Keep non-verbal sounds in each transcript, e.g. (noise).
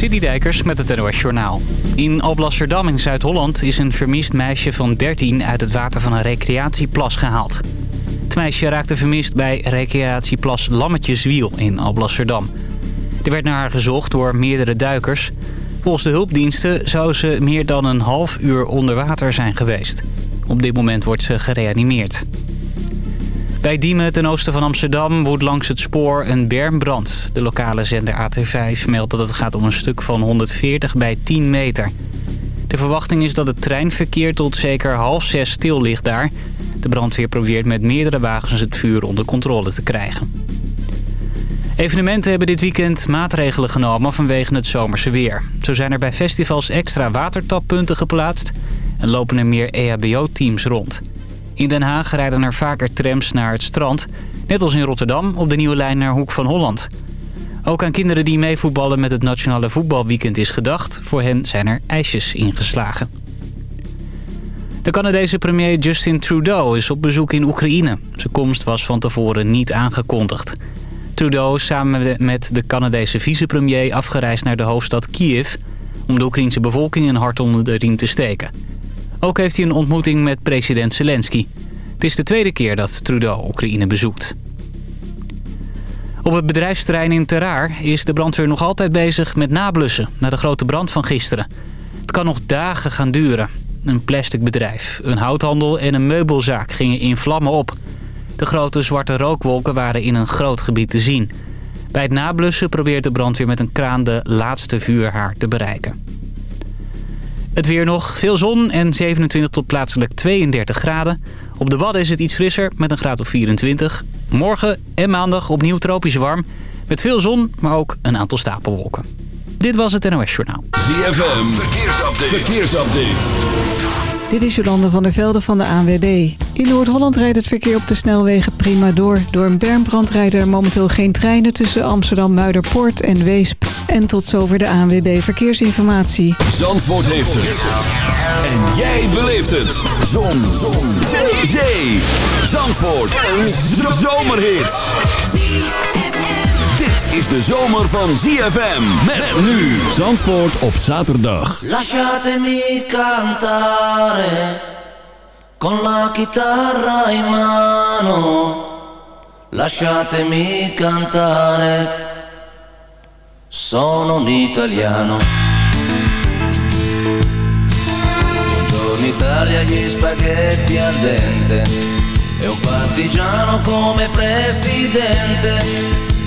Dijkers met het NOS Journaal. In Alblasserdam in Zuid-Holland is een vermist meisje van 13 uit het water van een recreatieplas gehaald. Het meisje raakte vermist bij recreatieplas Lammetjeswiel in Alblasserdam. Er werd naar haar gezocht door meerdere duikers. Volgens de hulpdiensten zou ze meer dan een half uur onder water zijn geweest. Op dit moment wordt ze gereanimeerd. Bij Diemen ten oosten van Amsterdam woedt langs het spoor een bermbrand. De lokale zender AT5 meldt dat het gaat om een stuk van 140 bij 10 meter. De verwachting is dat het treinverkeer tot zeker half zes stil ligt daar. De brandweer probeert met meerdere wagens het vuur onder controle te krijgen. Evenementen hebben dit weekend maatregelen genomen vanwege het zomerse weer. Zo zijn er bij festivals extra watertappunten geplaatst... en lopen er meer EHBO-teams rond. In Den Haag rijden er vaker trams naar het strand. Net als in Rotterdam op de nieuwe lijn naar Hoek van Holland. Ook aan kinderen die meevoetballen met het Nationale Voetbalweekend is gedacht. Voor hen zijn er ijsjes ingeslagen. De Canadese premier Justin Trudeau is op bezoek in Oekraïne. Zijn komst was van tevoren niet aangekondigd. Trudeau is samen met de Canadese vicepremier afgereisd naar de hoofdstad Kiev... om de Oekraïnse bevolking een hart onder de riem te steken. Ook heeft hij een ontmoeting met president Zelensky. Het is de tweede keer dat Trudeau Oekraïne bezoekt. Op het bedrijfsterrein in Terraar is de brandweer nog altijd bezig met nablussen... na de grote brand van gisteren. Het kan nog dagen gaan duren. Een plastic bedrijf, een houthandel en een meubelzaak gingen in vlammen op. De grote zwarte rookwolken waren in een groot gebied te zien. Bij het nablussen probeert de brandweer met een kraan de laatste vuurhaard te bereiken. Het weer nog. Veel zon en 27 tot plaatselijk 32 graden. Op de Wadden is het iets frisser met een graad of 24. Morgen en maandag opnieuw tropisch warm. Met veel zon, maar ook een aantal stapelwolken. Dit was het NOS Journaal. ZFM. Verkeersupdate. Verkeersupdate. Dit is Jolande van der Velde van de ANWB. In Noord-Holland rijdt het verkeer op de snelwegen prima door. Door een bermbrand rijden er momenteel geen treinen tussen Amsterdam, Muiderpoort en Weesp. En tot zover de ANWB Verkeersinformatie. Zandvoort heeft het. En jij beleeft het. Zon. Zon. Zee. Zandvoort. Een zomerhit is de zomer van ZFM. Met, nu Zandvoort op zaterdag. Lasciatemi cantare con la chitarra in mano. Lasciatemi cantare. Sono un italiano. Buongiorno Italia, gli spaghetti al dente. E un partigiano come presidente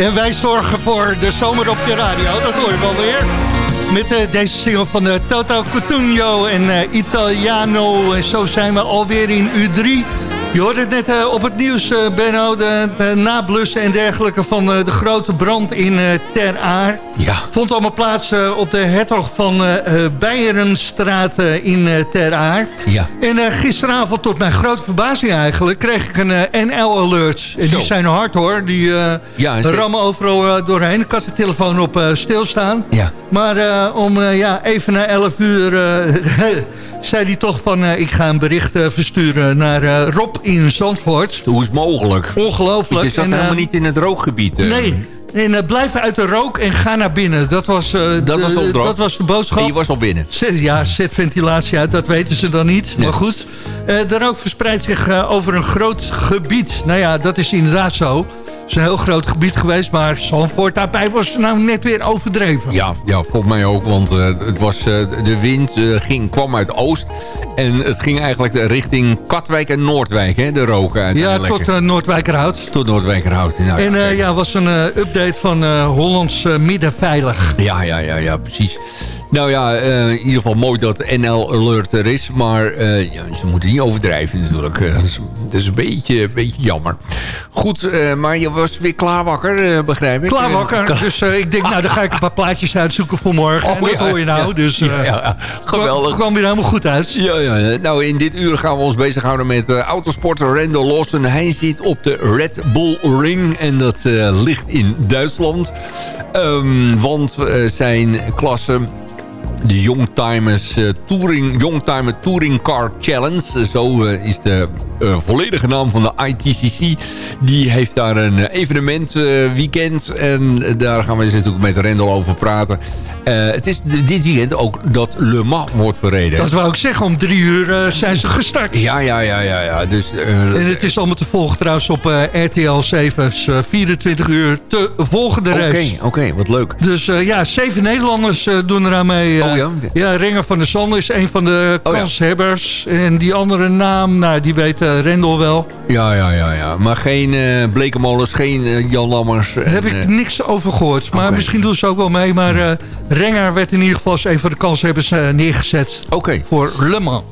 En wij zorgen voor de zomer op je radio, dat hoor je wel weer. Met uh, deze single van uh, Toto Cotugno en uh, Italiano. En zo zijn we alweer in U3. Je hoorde het net uh, op het nieuws, uh, Benno, de, de nablussen en dergelijke van uh, de grote brand in Ter Aar. Ja. Vond allemaal plaats op de Hertog van Beierenstraat in Ter Aar. Ja. En gisteravond, tot mijn grote verbazing eigenlijk, kreeg ik een NL-alert. En Zo. die zijn hard hoor, die Ja, rammen overal doorheen. Ik had de telefoon op stilstaan. Ja. Maar om ja, even na 11 uur (laughs) zei hij toch van... eh, ik ga een bericht eh, versturen naar eh, Rob in Zandvoort. Hoe is het mogelijk? Ongelooflijk. Je zat En, helemaal niet in het rookgebied. Nee. En eh, blijf uit de rook en ga naar binnen. Dat was, eh, Dat was de dat was de boodschap. En je was al binnen. Zet, ja, zet ventilatie uit, dat weten ze dan niet. Nee. Maar goed, eh, de rook verspreidt zich over een groot gebied. Nou ja, dat is inderdaad zo. Het is een heel groot gebied geweest, maar Zandvoort daarbij was nou net weer overdreven. Ja, ja volgens mij ook. Want het was, de wind ging, kwam uit oost. En het ging eigenlijk richting Katwijk en Noordwijk, hè, de rook Ja, tot Noordwijkerhout. tot Noordwijkerhout. Nou, En ja, ja, was een eh, van eh, Hollands eh, Middenveilig. Ja, ja, ja, ja, precies. Nou ja, eh, in ieder geval mooi dat NL Alert er is. Maar eh, ja, ze moeten niet overdrijven natuurlijk. Eh, dat, is, dat is een beetje, beetje jammer. Goed, maar je was weer klaar wakker, eh, begrijp ik? Klaar wakker. (laughs) Eh, Dus ik denk, nou, dan ga ik een paar plaatjes uitzoeken voor morgen. Oh, en dat ja, hoor je nou. ja. dus Ja, geweldig. kwam weer helemaal goed uit. Ja, ja, nou in dit uur gaan we ons bezighouden met uh, autosporter Randall Lawson. Hij zit op de Red Bull Ring en dat uh, ligt in Duitsland. Um, want uh, zijn klasse de Youngtimers uh, Touring, Youngtimer Touring Car Challenge. Zo uh, is de uh, volledige naam van de ITCC. Die heeft daar een evenement weekend. En daar gaan we dus natuurlijk met Rendel over praten. Het is dit weekend ook dat Le Mans wordt verreden. Dat wou ik zeggen. Om drie uur zijn ze gestart. Ja, ja, ja, ja. ja. Dus, en het is allemaal te volgen trouwens op RTL 7. 24 uur te volgen de race. Oké, okay, oké. Okay, wat leuk. Dus ja, zeven Nederlanders doen eraan mee. Oh ja? Ja, Renger van der Sande is een van de oh, kanshebbers. Ja. En die andere naam, nou, die weet Rendel wel. Ja, ja, ja, ja. Maar geen uh, geen uh, Jan Lammers. Daar heb ik niks over gehoord. Maar okay. misschien doen ze ook wel mee. Maar Renger werd in ieder geval als een van de kanshebbers neergezet. Okay. Voor Le Mans.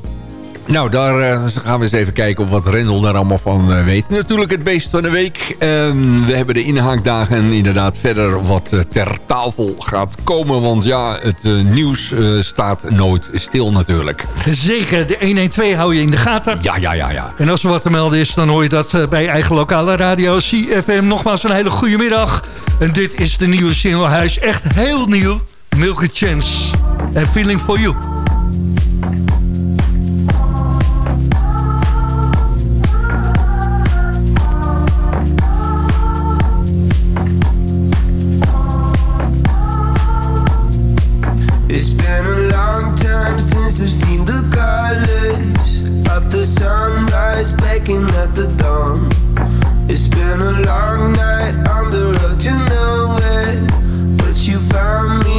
Nou, daar uh, gaan we eens even kijken of wat Rendel daar allemaal van uh, weet. Natuurlijk het beest van de week. Uh, we hebben de inhaakdagen en inderdaad verder wat ter tafel gaat komen. Want ja, het nieuws staat nooit stil natuurlijk. Zeker, de 112 hou je in de gaten. Ja, ja, ja. ja. En als er wat te melden is, dan hoor je dat bij eigen lokale radio CFM. Nogmaals een hele goede middag. En dit is de nieuwe single. Hij is echt heel nieuw. Milky Chance. En Feeling For You. It's been a long time since I've seen the colors of the sunrise baking at the dawn. It's been a long night on the road to nowhere, but you found me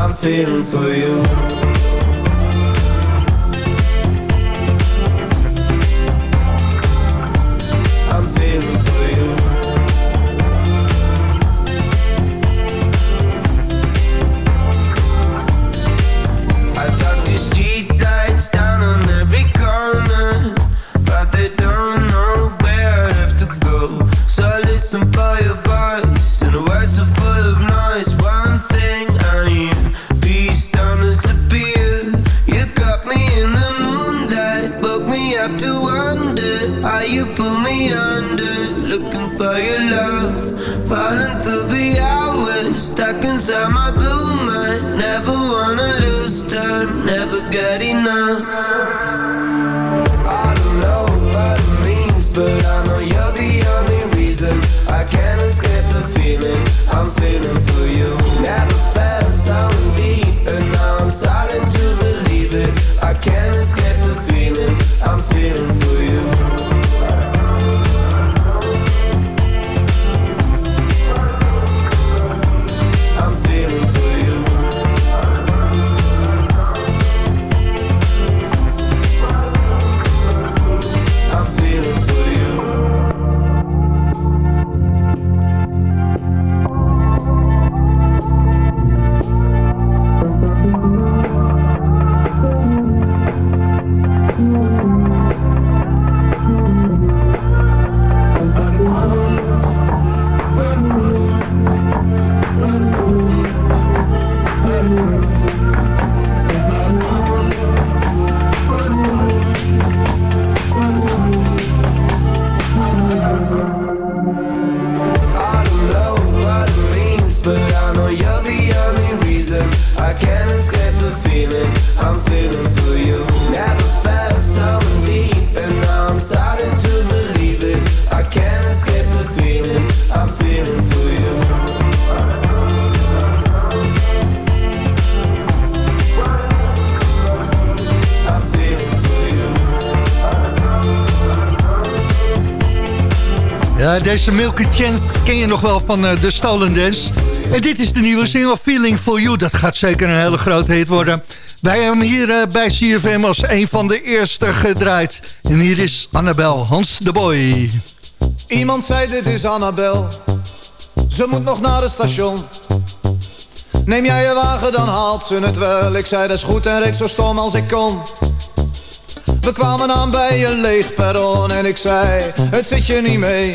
I'm feeling for you. good enough. Deze Milky Chance ken je nog wel van uh, de Stolen Dance. En dit is de nieuwe single Feeling For You. Dat gaat zeker een hele grote hit worden. Wij hebben hier uh, bij CFM als een van de eerste gedraaid. En hier is Annabel Hans de Boy. Iemand zei dit is Annabel. Ze moet nog naar het station. Neem jij je wagen, dan haalt ze het wel. Ik zei dat is goed en reed zo stom als ik kon. We kwamen aan bij een leeg perron en ik zei, het zit je niet mee.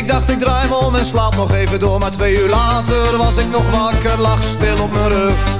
Ik dacht ik draai me om en slaap nog even door Maar twee uur later was ik nog wakker, lag stil op mijn rug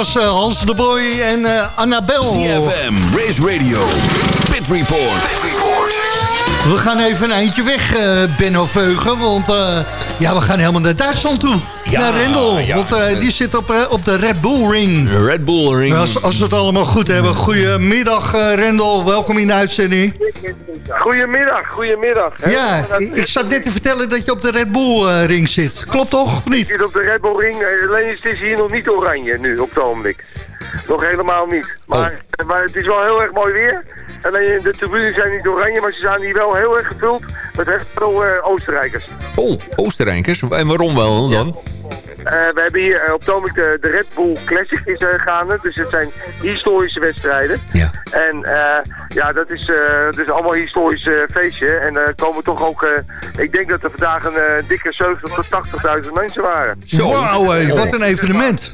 was uh, Hans de Boy en uh, Annabel. CFM, Race Radio, Pit Report. We gaan even een eindje weg, uh, Benno Veugen. Want uh, ja, we gaan helemaal naar Duitsland toe. Ja, naar Rendel. ja. Want uh, die zit op, uh, op de Red Bull Ring. De Red Bull Ring. Als, als we het allemaal goed hebben. Goedemiddag, uh, Rendel. Welkom in de uitzending. Goedemiddag, goedemiddag. hè. Ja, ik, ik zat net te vertellen dat je op de Red Bull uh, Ring zit. Klopt toch, of Ik niet? zit op de Red Bull Ring, eh, alleen is het hier nog niet oranje nu op het ogenblik. Nog helemaal niet. Maar, maar het is wel heel erg mooi weer. Alleen de tribunes zijn niet oranje, maar ze zijn hier wel heel erg gevuld met heel veel eh, Oostenrijkers. Oh, Oostenrijkers. En waarom wel dan? Eh, we hebben hier eh, op het de, de Red Bull Classic is eh, gaande. Dus het zijn historische wedstrijden. Ja. En eh, ja, dat is, eh, dat is allemaal een historisch eh, feestje. En er komen toch ook, eh, ik denk dat er vandaag een dikke 70 tot 80.000 mensen waren. Wauw, hé, wat een evenement.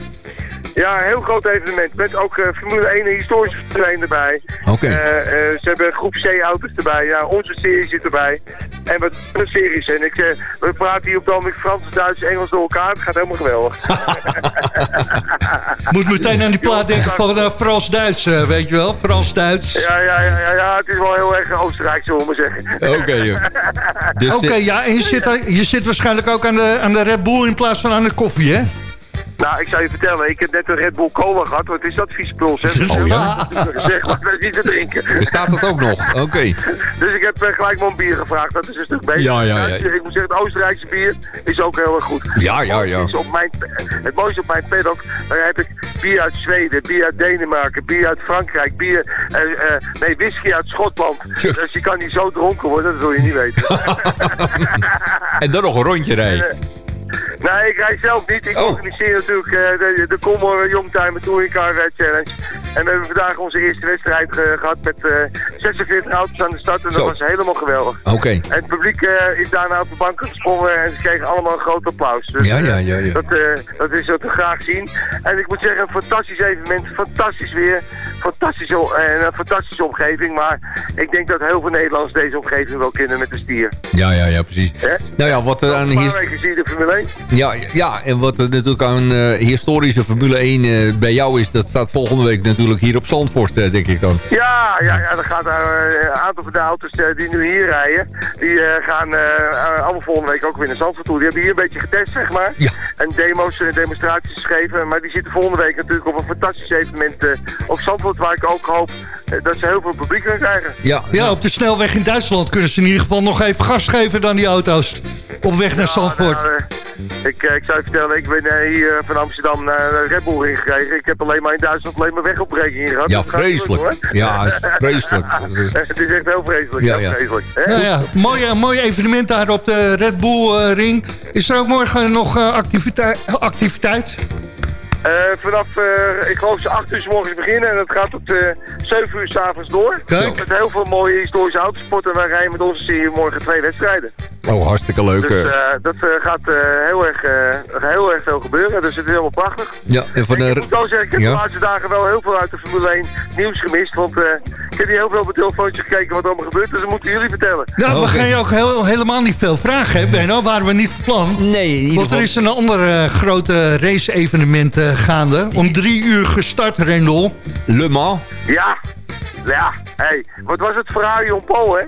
Ja, een heel groot evenement. Met ook eh, Formule 1 een historische trein erbij. Oké. Eh, eh, ze hebben groep C-auto's erbij. Ja, onze serie zit erbij. En wat andere series. En ik, eh, we praten hier op het ogenblik Frans, Duits, Engels door elkaar. Het gaat helemaal geweldig. (laughs) Moet meteen aan die plaat denken van uh, Frans-Duits, uh, weet je wel? Frans-Duits. Ja, ja, ja, ja, ja, het is wel heel erg Oostenrijk, zullen we maar zeggen. Oké, joh. (laughs) Dus, Oké, ja, en je zit, je zit waarschijnlijk ook aan de, aan de Red Bull in plaats van aan de koffie, hè? Nou, ik zou je vertellen, ik heb net een Red Bull Cola gehad. Wat is dat, viespuls, hè? Oh, ja? Zeg maar, dat is niet te drinken. Bestaat dat ook nog? (laughs) Oké. Dus ik heb eh, gelijk een bier gevraagd. Dat is een stuk beter. Ja, ja, ja. Ik moet zeggen, het Oostenrijkse bier is ook heel erg goed. Ja, ja, ja. Het, op mijn, het mooiste op mijn paddock, daar heb ik bier uit Zweden, bier uit Denemarken, bier uit Frankrijk, bier, eh, nee, whisky uit Schotland. (laughs) Dus je kan niet zo dronken worden, dat wil je niet weten. (laughs) En dan nog een rondje rijden. Nee, ik rijd zelf niet. Ik Oh. organiseer natuurlijk eh, de, de Commodore Youngtimer Touring Car Challenge. En we hebben vandaag onze eerste wedstrijd eh, gehad met eh 46 auto's aan de start. En dat Zo. was helemaal geweldig. Oké. En het publiek eh, is daarna op de banken gesprongen en ze kregen allemaal een groot applaus. Dus, Ja, ja, eh, ja, ja. Dat, eh, dat is wat we graag zien. En ik moet zeggen, een fantastisch evenement, fantastisch weer, fantastische, en een fantastische omgeving. Maar ik denk dat heel veel Nederlanders deze omgeving wel kennen met de stier. Ja, ja, ja, precies. Nou ja, wat er aan... Een paar his- weken zie je de Formule 1. Ja, ja, en wat er natuurlijk aan eh, historische Formule 1 eh, bij jou is... dat staat volgende week natuurlijk hier op Zandvoort, eh, denk ik dan. Ja, ja, ja, dan gaat een aantal van de auto's die nu hier rijden, die eh, gaan allemaal volgende week ook weer naar Zandvoort toe. Die hebben hier een beetje getest, zeg maar. Ja. En demo's en demonstraties gegeven. Maar die zitten volgende week natuurlijk op een fantastisch evenement eh, op Zandvoort, waar ik ook hoop dat ze heel veel publiek gaan krijgen. Ja, Ja, op de snelweg in Duitsland kunnen ze in ieder geval nog even gas geven dan die auto's. Op weg naar Zandvoort. Nou, ik, eh, ik zou je vertellen, ik ben eh, hier van Amsterdam naar de Red Bull Ring gekregen. Ik heb alleen maar in Duitsland alleen maar wegopbrekingen gehad. ja vreselijk. Ja, is vreselijk. (laughs) Het is echt heel vreselijk. Ja, ja. vreselijk. Ja, ja. Mooi, eh, mooi evenement daar op de Red Bull eh, Ring. Is er ook morgen nog eh, activiteit? activiteit? Eh, vanaf, eh, ik geloof ze 8 uur 's morgens beginnen en dat gaat tot eh 7 uur 's avonds door. Kijk. Met heel veel mooie historische autosporten. En wij rijden met onze serie morgen twee wedstrijden. Oh, hartstikke leuk. Dus eh. eh, dat eh, gaat eh, heel, erg, eh, heel erg veel gebeuren. Dus het is helemaal prachtig. ja, en van ik de... moet wel zeggen, ik heb Ja. de laatste dagen wel heel veel uit de Formule 1 nieuws gemist. Want eh, ik heb hier heel veel op mijn telefoontje gekeken wat er allemaal gebeurt. Dus dat moeten jullie vertellen. Ja, we Oké. gaan je ook heel, helemaal niet veel vragen, hè, Benno? Waren we niet van plan. Nee, in ieder Want er is een ander eh, grote race-evenement eh, gaande. Om drie uur gestart, Rendel. Le Mans. Ja, ja. Hey, wat was het? Ferrari on pole, hè?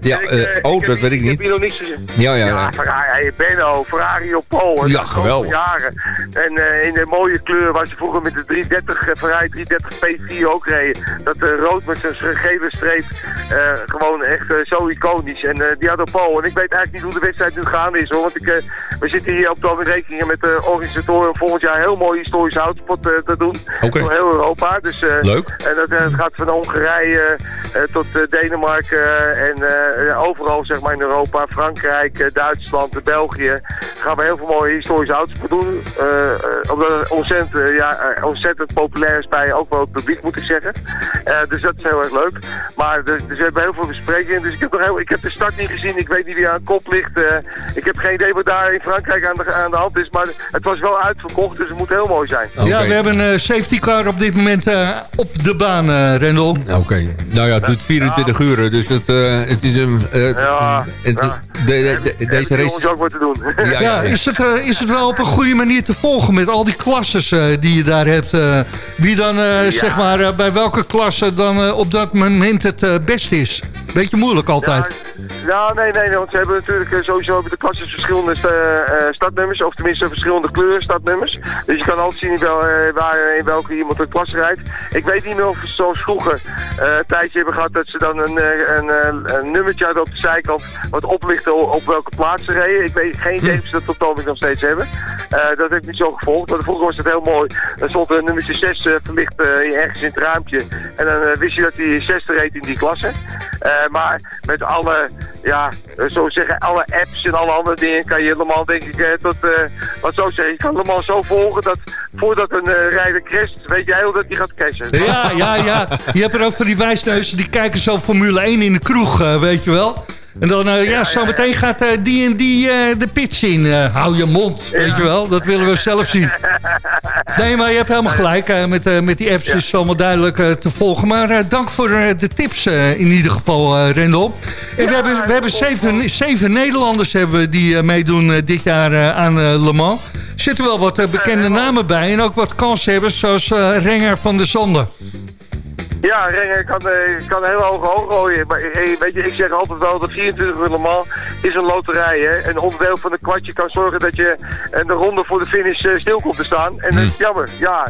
Ja, Ik, eh, eh, oh, dat weet ik Ik heb niet. hier nog niks gezien. Ja, ja, Ja, ja. Ferrari, hey, Benno, Ferrari op Pol. Ja, geweldig. Jaren. En eh, in de mooie kleur waar ze vroeger met de 330, eh, Ferrari 330 P4 ook reden. Dat rood met zijn gele streep. gewoon echt zo iconisch. En die had op Pol. En ik weet eigenlijk niet hoe de wedstrijd nu gaande is hoor. Want ik, we zitten hier op de rekeningen met de organisatoren om volgend jaar heel mooi historisch eh, te doen. Oké. Door heel Europa. Dus, Leuk. En dat, het gaat van Hongarije tot Denemarken en overal zeg maar in Europa, Frankrijk, eh, Duitsland, België. Gaan we heel veel mooie historische auto's doen. Eh, eh, omdat het ontzettend, eh, ja, eh, ontzettend populair is bij ook wel het publiek moet ik zeggen. Eh, dus dat is heel erg leuk. Maar dus, dus we hebben heel veel besprekingen. Dus ik heb, nog heel, ik heb de start niet gezien. Ik weet niet wie aan kop ligt. Eh, ik heb geen idee wat daar in Frankrijk aan de, aan de hand is. Maar het was wel uitverkocht, dus het moet heel mooi zijn. Ja, we hebben een eh, safety car op dit moment eh, op de baan, eh Rendel. Oké. Nou ja, het doet 24 uur, dus het, eh, het is een... eh, Ja, het- ja. de- de- de- Hebben deze de race... jongens ook wat te doen. Ja, Ja, ja, ja. is het, eh, is het wel op een goede manier te volgen met al die klasses eh, die je daar hebt? eh, wie dan, eh, zeg maar, eh, bij welke klasse dan eh, op dat moment het eh, best is? Beetje moeilijk altijd. Ja, nee, nee, nee, want ze hebben natuurlijk eh, sowieso hebben de klasses verschillende eh, eh, startnummers, of tenminste verschillende kleuren startnummers. Dus je kan altijd zien in, wel, waar, in welke iemand een klasse rijdt. Ik weet niet meer of ze zoals vroeger een tijdje hebben gehad dat ze dan een, een, een nummertje hadden op de zijkant wat oplichten o- op welke plaats ze reden. Ik weet geen idee of ze dat ogenblik nog steeds hebben. Dat heb ik niet zo gevolgd, maar vroeger was het heel mooi. Dan stond er nummertje 6 eh, verlicht ergens in het raampje en dan wist je dat hij 6 reed in die klasse. Maar met alle, ja, eh, zo zeggen, alle apps en alle andere dingen kan je helemaal, denk ik, eh, tot, eh, wat zo zeggen, je kan helemaal zo volgen dat voordat een rijder crasht, weet jij heel dat hij gaat cashen. Ja, ja, ja. Je hebt er ook van die wijsneuzen die kijken zo Formule 1 in de kroeg, weet je wel. En dan, eh, ja, zometeen gaat eh, die en die eh, de pitch in. Hou je mond, weet je wel. Dat willen we zelf zien. (laughs) Nee, maar je hebt helemaal gelijk. met, met die apps is het allemaal duidelijk te volgen. Maar dank voor de tips in ieder geval, Rendel. En we hebben, we hebben zeven, zeven Nederlanders hebben we die meedoen dit jaar aan Le Mans. Er zitten wel wat bekende namen bij. En ook wat kanshebbers zoals Renger van der Zonde. Ja, Renger kan, eh, kan heel hoog hoog gooien. Maar eh, weet je, ik zeg altijd wel dat 24 uur Mans is een loterij. Hè? Een onderdeel van een kwartje kan zorgen dat je eh, de ronde voor de finish stil komt te staan. En dat is jammer. Ja,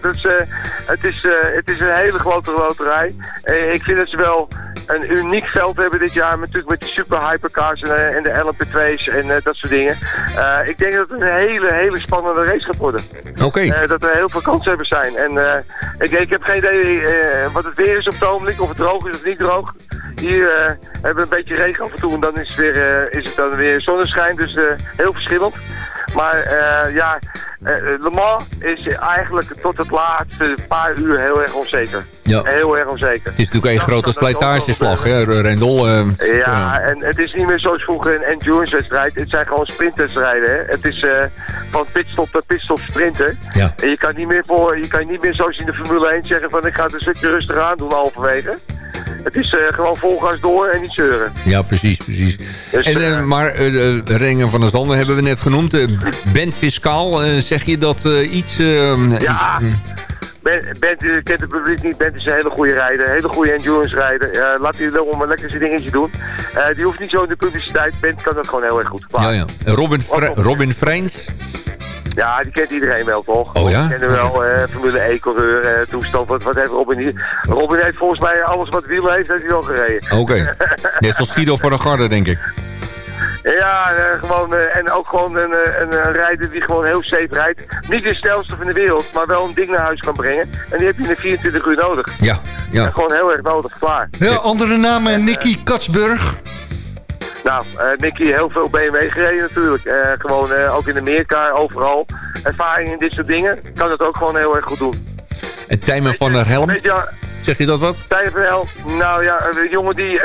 dus, het, is, het is een hele grote loterij. Ik vind dat ze wel een uniek veld hebben dit jaar. Natuurlijk met die super hypercars en, en de LMP2's en dat soort dingen. Ik denk dat het een hele, hele spannende race gaat worden. Oké. Dat er heel veel kansen zijn. En ik, ik heb geen idee wat het weer is op het ogenblik, of het droog is of niet droog. Hier eh, hebben we een beetje regen af en toe en dan is het, weer, eh, is het dan weer zonneschijn, dus eh, heel verschillend. Maar eh, ja, eh, Le Mans is eigenlijk tot het laatste paar uur heel erg onzeker. Ja. Heel erg onzeker. Het is natuurlijk een grote slijtageslag, hè, Rendel. eh, Ja, en het is niet meer zoals vroeger een endurance wedstrijd. Het zijn gewoon sprintwedstrijden. Hè. Het is van pitstop naar pitstop sprinten. Ja. En je kan niet meer voor, je kan niet meer zoals in de Formule 1 zeggen van ik ga het een stukje rustig aan doen halverwege. Het is eh, gewoon vol gas door en niet zeuren. Ja, precies, precies. Dus, en, eh, eh, maar de Renger van der Zanden hebben we net genoemd. Bent Fiscaal, zeg je dat iets... eh, Ja. Ben, Bent eh, kent het publiek niet. Bent is een hele goede rijder. Hele goede endurance rijder. Laat hij wel maar lekker zijn dingetje doen. Die hoeft niet zo in de publiciteit. Bent kan dat gewoon heel erg goed. Klaar. Ja, ja. Robin, Fre-? Robin Freins. Ja, die kent iedereen wel, toch? Oh ja? Die kennen wel eh, Formule E-coureur, eh, toestand. Wat, wat heeft Robin hier? Robin heeft volgens mij alles wat wielen heeft, heeft hij wel gereden. Oké. (laughs) Net zoals Guido van der Garde, denk ik. Ja, eh, gewoon, eh, en ook gewoon een, eh, een, een rijder die gewoon heel safe rijdt. Niet de snelste van de wereld, maar wel een ding naar huis kan brengen. En die heb je in de 24 uur nodig. Ja, ja. Gewoon heel erg nodig, klaar. Ja, andere naam, eh, Nicky Katsburg. Nou, eh Nicky heel veel BMW gereden natuurlijk. Eh, gewoon eh, ook in de meerkaar, overal. Ervaring in dit soort dingen. Kan dat ook gewoon heel erg goed doen. En Tijmen van der Helm, Weet je, zeg je dat wat? Tijmen van der Helm, nou ja, een jongen die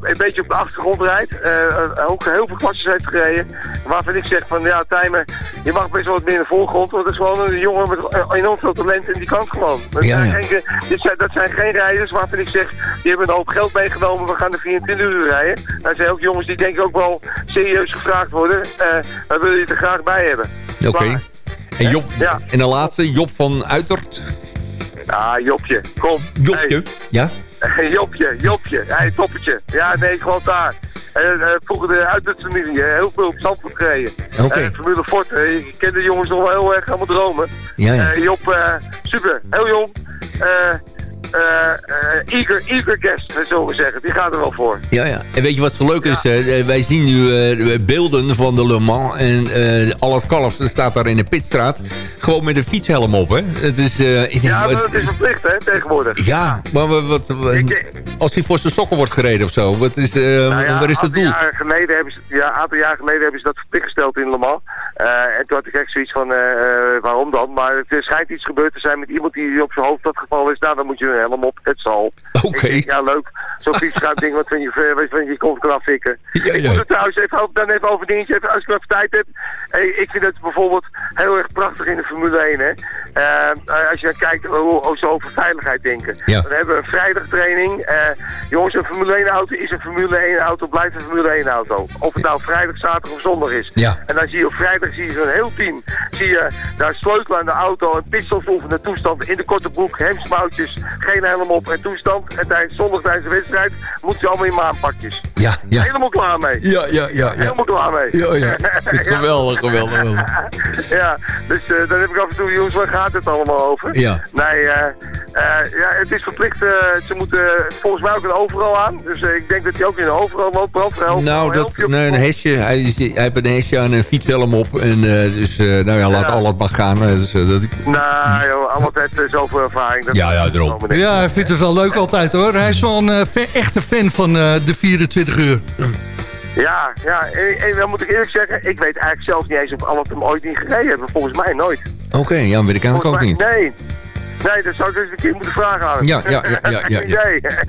een beetje op de achtergrond rijdt. eh, ook heel veel klasses heeft gereden. Waarvan ik zeg van, ja Tijmen, je mag best wel wat meer in de voorgrond. Want het is gewoon een jongen met eh, enorm veel talent en die kan gewoon. Dat, Ja, zijn ja. Geen, dit zijn, dat zijn geen rijders waarvan ik zeg, die hebben een hoop geld meegenomen. We gaan de 24 uur rijden. Dat zijn ook jongens die denk ik ook wel serieus gevraagd worden. Eh daar wil je er graag bij hebben. Oké. En, Job, Ja. en de laatste, Job van Uitert. Ah, Jopje, kom. Jobje. Ja? (laughs) Jopje, Jopje, hey, toppetje. Ja, nee, gewoon daar. Eh, vroeger de eh, heel veel op Zandvoort gereden. Oké. Eh, Formule Ford, eh, ik ken de jongens nog wel heel erg allemaal dromen. Ja, ja. Eh, Job, super, heel jong. Eh eh, eager, eager guest, eh, zullen we zeggen. Die gaat er wel voor. Ja, ja. En weet je wat zo leuk is? Wij zien nu beelden van de Le Mans. En al het kalf staat daar in de pitstraat. Gewoon met een fietshelm op, hè? Het is... ik Ja, maar dat is verplicht, hè, tegenwoordig. ja, maar wat, wat- Ik- als hij voor zijn sokken wordt gereden of zo. Wat is, Nou ja, waar is het aantal doel? Geleden hebben ze, ja, een aantal jaar geleden hebben ze dat verplicht gesteld in Le Mans. En toen had ik echt zoiets van, waarom dan? Maar het schijnt iets gebeurd te zijn met iemand die op zijn hoofd dat geval is. Nou, dan moet je helm op, het zal. Oké. Ja, leuk. zo'n fietsruimding wat van je, wat van je kont kan afvikken. Ja, Ik ja. moet het trouwens even, dan even over een dingetje, even, als ik nog tijd heb. Hey, ik vind het bijvoorbeeld heel erg prachtig in de Formule 1. Hè. Eh, als je dan kijkt hoe, hoe ze over veiligheid denken. Ja. Dan hebben we een vrijdagtraining. Eh, jongens, een Formule 1 auto is een Formule 1 auto, blijft een Formule 1 auto. Of het nou vrijdag, zaterdag of zondag is. Ja. En dan zie je op vrijdag zie je zo'n heel team. Zie je daar sleutelen aan de auto en pistols oefenen toestand in de korte broek, hemsmouwtjes, geen helm op en toestand. En tijdens zondag tijdens de wedstrijd moeten ze allemaal in maanpakjes. Ja, ja. Helemaal klaar mee. Ja, ja, ja. ja. Helemaal klaar mee. Ja, ja. (laughs) Geweldig, geweldig, geweldig. (laughs) ja, dus eh, dan heb ik af en toe, jongens, waar gaat het allemaal over? Ja. Nee, eh, eh, ja, het is verplicht, ze moeten volgens mij ook een overal aan. Dus ik denk dat hij ook in een overal loopt, brandweerhelm. Nou, dat, nee, een hesje. Hij, is- hij heeft een hesje aan een fietshelm op. En dus, nou ja, laat Ja. al het maar gaan. Dus, dat, Nou, joh, allemaal heeft zoveel ervaring. Dat Ja, ja, niks. Ja, hij vindt het wel leuk altijd hoor. Hij is wel een eh, echte fan van eh, de 24 uur. Ja, ja, en, en dan moet ik eerlijk zeggen, ik weet eigenlijk zelf niet eens of alle hem ooit niet gereden hebben. Volgens mij nooit. Oké, ja, weet ik eigenlijk ook niet. Nee. Nee, dat zou ik eens een keer moeten vragen aan hem. Ja, ja, ja, ja, ja.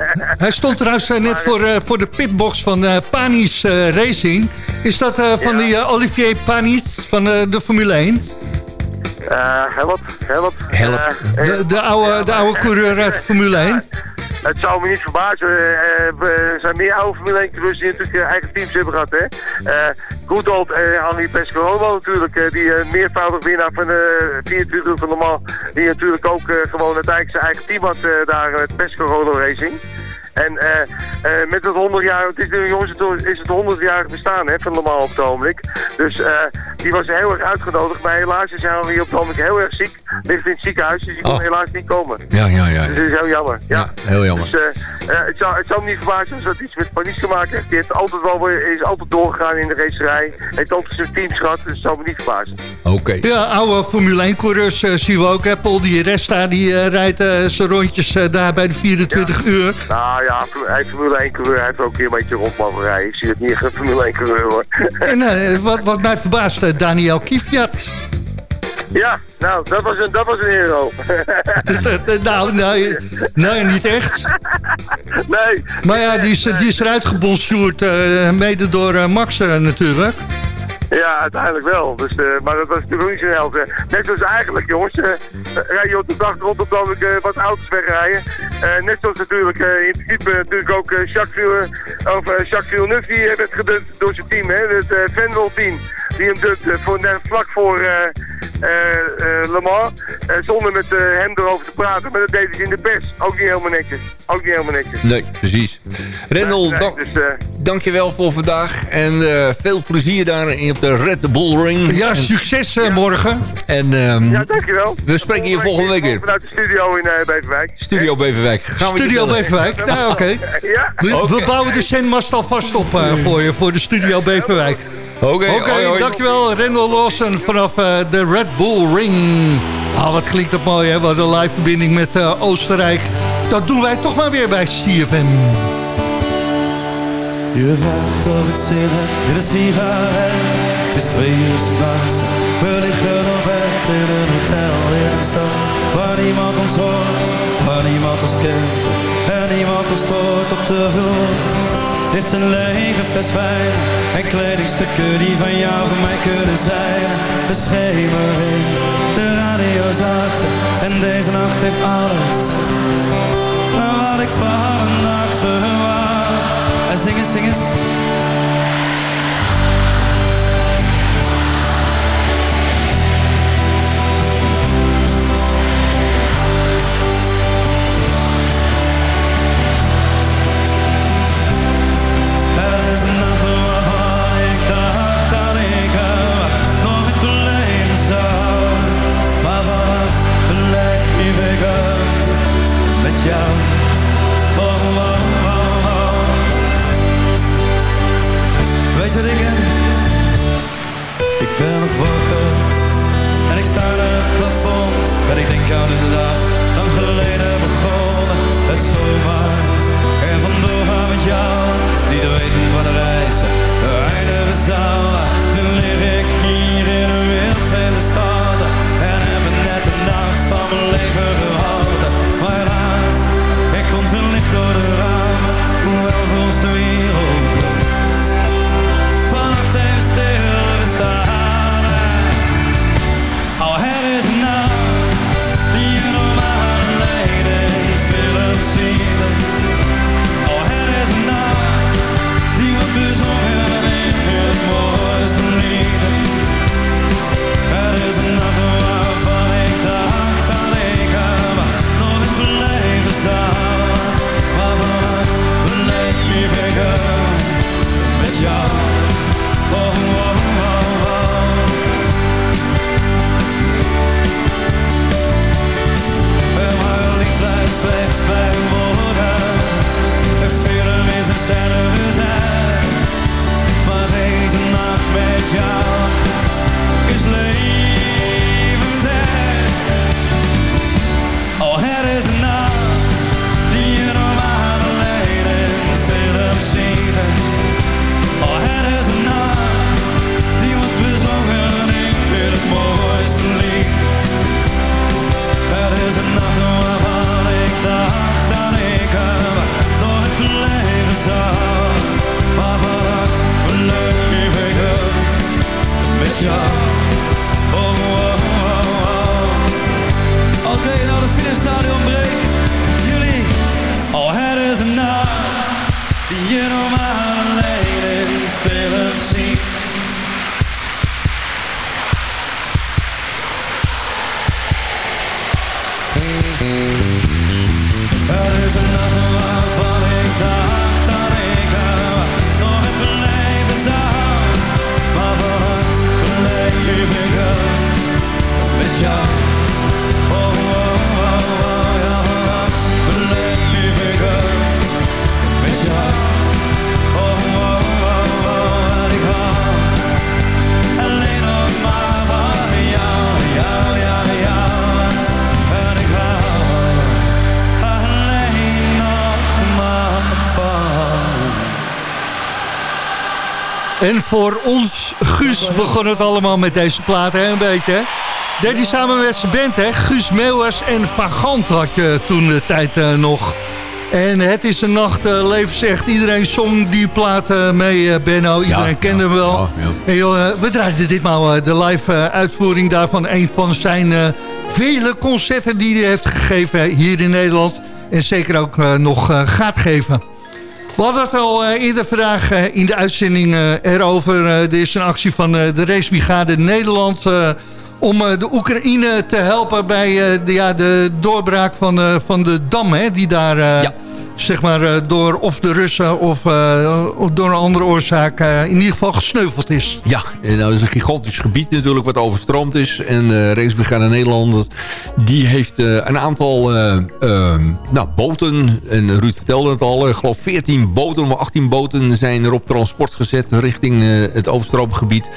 (laughs) Hij stond trouwens eh, net voor, eh, voor de pitbox van eh, Panis eh, Racing. Is dat eh, van Ja. die Olivier Panis van eh, de Formule 1? Eh, help, help. Help. Eh, De, de, oude, de oude coureur uit Formule 1? Het zou me niet verbazen. eh, eh, er zijn meer oude Formule 1 coureurs die natuurlijk eh, eigen teams hebben gehad. Hè? Eh good old eh, Henri Pescarolo natuurlijk. eh, die eh, meervoudig winnaar van de 24 uur van Le Mans. Die natuurlijk ook eh, gewoon uiteindelijk zijn eigen team had eh, daar met Pescarolo Racing. En eh, eh, met het 100 jaar, het is nu jongens, het is het 100 jaar bestaan hè, van Mans op het ogenblik. Dus eh, die was heel erg uitgenodigd. Maar helaas is hij op het ogenblik heel erg ziek. Ligt in het ziekenhuis, dus die kon Oh. helaas niet komen. Ja, ja, ja. Dus dat is heel jammer. Ja. Ja, heel jammer. Dus het, zou, het zou me niet verbazen als dat iets met Paris te maken heeft. Die heeft altijd wel weer, is altijd doorgegaan in de racerij. Heeft altijd zijn teams gehad, dus het zou me niet verbazen. Oké. Ja, oude Formule 1 coureurs eh, zien we ook. Hè. Paul die Resta die eh, rijdt eh, zijn rondjes eh, daar bij de 24 uur. Nou ja, hij Formule 1 coureur, hij heeft ook een beetje rond mogen rijden. Ik zie het niet echt een Formule 1 coureur hoor. (laughs) En eh, wat, wat mij verbaast, eh, Daniel Kvyat. ja, nou, dat was een, dat was een hero. (laughs) nou, nou, nou, niet echt. (laughs) nee. Maar ja, die is, die is eruit gebonjourd, eh, mede door eh, Max eh, natuurlijk. Ja, uiteindelijk wel. Dus, eh, maar dat was natuurlijk niet zo'n held. hè. Net zoals eigenlijk, jongens. eh rij je op de dag rond op ik eh, wat auto's wegrijden. Eh, net zoals natuurlijk eh, in principe natuurlijk ook eh, Jacques, of, eh, Jacques Villeneuve die eh, werd gedumpt door zijn team. Hè, het uh, Venwell team. Die hem dumpte voor, net vlak voor eh, eh, eh, Le Mans. eh, zonder met eh, hem erover te praten. Maar dat deden ze in de pers. Ook niet helemaal netjes. Ook niet helemaal netjes. Nee, precies. Rendel, Nee, dank, dus, eh, dankjewel voor vandaag. En eh, veel plezier daar in- op de Red Bull Ring. Ja, En, succes eh, morgen. en ehm, ja, dankjewel. we spreken je volgende week weer. Vanuit de studio in eh, Beverwijk. Studio Beverwijk. Gaan we Studio. Beverwijk. Nou, oké. Ja. We, Oké. we bouwen de zendmast alvast op voor je, voor de Studio Beverwijk. Oké, Oké, hoi, hoi. dankjewel Rendel Lawson vanaf eh, de Red Bull Ring. Ah, wat klinkt dat mooi, hè? Wat een live verbinding met eh, Oostenrijk. Dat doen wij toch maar weer bij CFM. Je vraagt of ik zin heb in een sigaret. Het is twee uur s'nachts. We liggen op bed in een hotel in een stad. Waar niemand ons hoort, waar niemand ons kent. En niemand ons stoort op de vloer. Ligt een lege fles wijn. En kledingstukken die van jou van mij kunnen zijn. De schemering, de radio zacht. En deze nacht heeft alles. Wat ik van een nacht verwacht. Zing eens, zing eens. Er En ik sta aan het plafond. En ik denk aan de dag, lang geleden begonnen. Het zomaar en vandoor gaan met jou. Niet wetend van de reis, de eindigen. En voor ons, Guus, begon het allemaal met deze plaat, hè, een beetje, hè? Deed hij samen met zijn band, hè? Guus Meeuwers en Vagant had je toen de tijd eh, nog. En het is een nacht, eh, leven zegt. Iedereen zong die plaat eh, mee, Benno. Iedereen kende hem wel. ja, ja. En joh, we draaiden ditmaal de live uitvoering daarvan. Een van zijn vele concerten die hij heeft gegeven hier in Nederland. En zeker ook nog gaat geven. We hadden het al eh, eerder vandaag eh, in de uitzending eh, erover. Er is een actie van de Racebrigade Nederland... om de Oekraïne te helpen bij de, ja, de doorbraak van, van de dam... Hè, die daar zeg maar, eh, door of de Russen of, eh, door een andere oorzaak... eh, in ieder geval gesneuveld is. Ja, en nou, is een gigantisch gebied natuurlijk wat overstroomd is. En uh, Racebrigade Nederland die heeft een aantal eh, eh, nou, boten. En Ruud vertelde het al. Ik geloof 14 boten, maar 18 boten zijn er op transport gezet richting het overstroomgebied.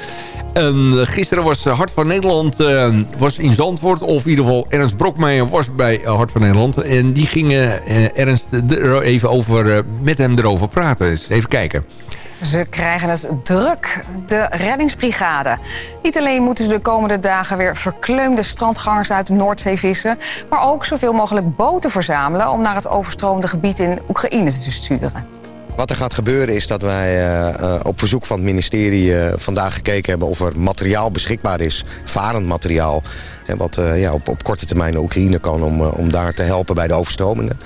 En eh, gisteren was eh, Hart van Nederland eh, was in Zandvoort. Of in ieder geval Ernst Brokmeijer was bij Hart van Nederland. En die gingen Ernst er even over, met hem erover praten. Even kijken. Ze krijgen het druk, de reddingsbrigade. Niet alleen moeten ze de komende dagen weer verkleumde strandgangers uit de Noordzee vissen... maar ook zoveel mogelijk boten verzamelen... om naar het overstroomde gebied in Oekraïne te sturen. Wat er gaat gebeuren is dat wij eh, eh, op verzoek van het ministerie eh, vandaag gekeken hebben of er materiaal beschikbaar is, varend materiaal, wat ja, op, op korte termijn naar Oekraïne kan om, om daar te helpen bij de overstromingen.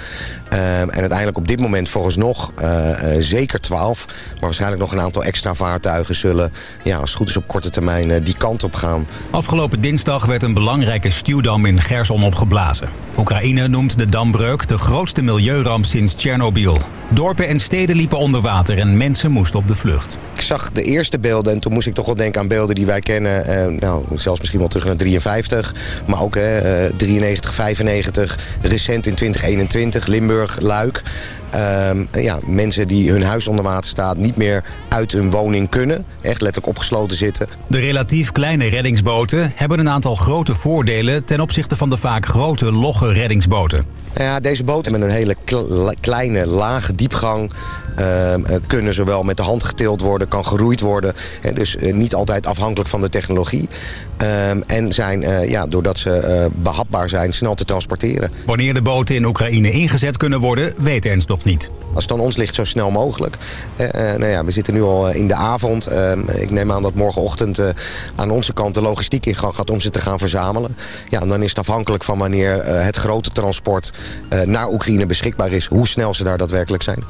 Ehm, en uiteindelijk op dit moment volgens nog eh, eh, zeker 12, maar waarschijnlijk nog een aantal extra vaartuigen zullen, ja, als het goed is op korte termijn, eh, die kant op gaan. Afgelopen dinsdag werd een belangrijke stuwdam in Gerson opgeblazen. Oekraïne noemt de dambreuk de grootste milieuramp sinds Tsjernobyl. Dorpen en steden liepen onder water en mensen moesten op de vlucht. Ik zag de eerste beelden en toen moest ik toch wel denken aan beelden die wij kennen. Eh, nou, zelfs misschien wel terug naar 53, maar ook eh, 93, 95, recent in 2021, Limburg, Luik. Ehm, ja, mensen die hun huis onder water staat, niet meer uit hun woning kunnen. Echt letterlijk opgesloten zitten. De relatief kleine reddingsboten hebben een aantal grote voordelen... ten opzichte van de vaak grote, logge reddingsboten. Nou ja, deze boten hebben een hele kle- kleine, lage diepgang. Ehm, eh, kunnen zowel met de hand getild worden, kan geroeid worden. Hè, dus eh, niet altijd afhankelijk van de technologie. Ehm, en zijn, eh, ja, doordat ze eh, behapbaar zijn, snel te transporteren. Wanneer de boten in Oekraïne ingezet kunnen worden, weet Ernst nog niet. Als het aan ons ligt, zo snel mogelijk. Eh, eh, nou ja, we zitten nu al in de avond. Ehm, ik neem aan dat morgenochtend eh, aan onze kant de logistiek in gang gaat om ze te gaan verzamelen. Ja, dan is het afhankelijk van wanneer eh, het grote transport eh, naar Oekraïne beschikbaar is, hoe snel ze daar daadwerkelijk zijn.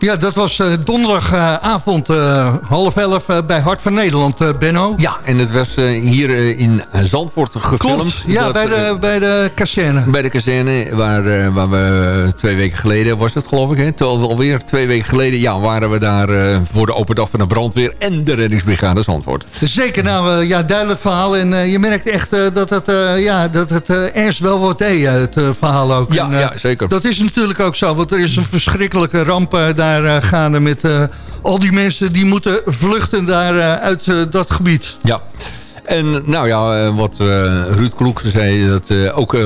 Ja, dat was eh, donderdagavond eh, half elf eh, bij Hart van Nederland, Benno. Ja, en het was hier in Zandvoort gefilmd. Klopt, ja, Dat, bij, de, bij de kazerne. Bij de kazerne, waar, waar we twee weken geleden, was het geloof ik, hè? Terwijl we alweer twee weken geleden, ja, waren we daar voor de open dag van de brandweer en de reddingsbrigade Zandvoort. Zeker, nou, ja, duidelijk verhaal. En je merkt echt dat het, ja, dat het ernst wel wat deed, het verhaal ook. Ja, En, ja, zeker. Dat is natuurlijk ook zo, want er is een verschrikkelijke ramp eh, daar eh, gaande met eh, al die mensen die moeten vluchten daar eh, uit dat gebied. Ja. En nou ja, wat Ruud Kloek zei, dat ook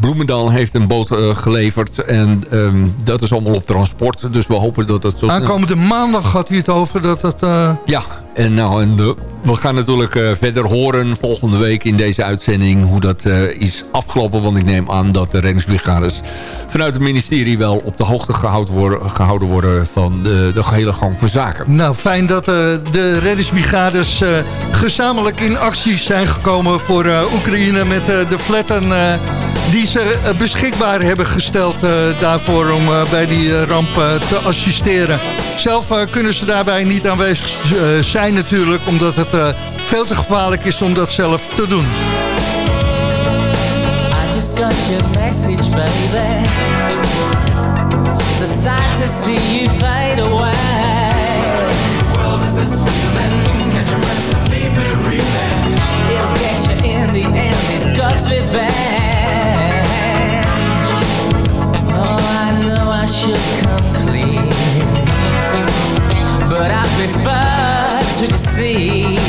Bloemendaal heeft een boot eh, geleverd. En ehm, dat is allemaal op transport. Dus we hopen dat het... Zo Aankomende maandag had hij het over dat het... eh, Ja, en, nou, en de- we gaan natuurlijk eh, verder horen volgende week in deze uitzending... hoe dat is afgelopen. Want ik neem aan dat de reddingsbrigades vanuit het ministerie... wel op de hoogte gehouden worden, gehouden worden van de, de gehele gang van zaken. Nou, fijn dat de reddingsbrigades gezamenlijk in actie zijn gekomen voor Oekraïne met de flatten eh, die ze eh, beschikbaar hebben gesteld eh, daarvoor om eh, bij die ramp te assisteren. Zelf kunnen ze daarbij niet aanwezig zijn natuurlijk, omdat het eh, veel te gevaarlijk is om dat zelf te doen. I just just got your message, baby. So sad to see you fade away. Prefer to deceive.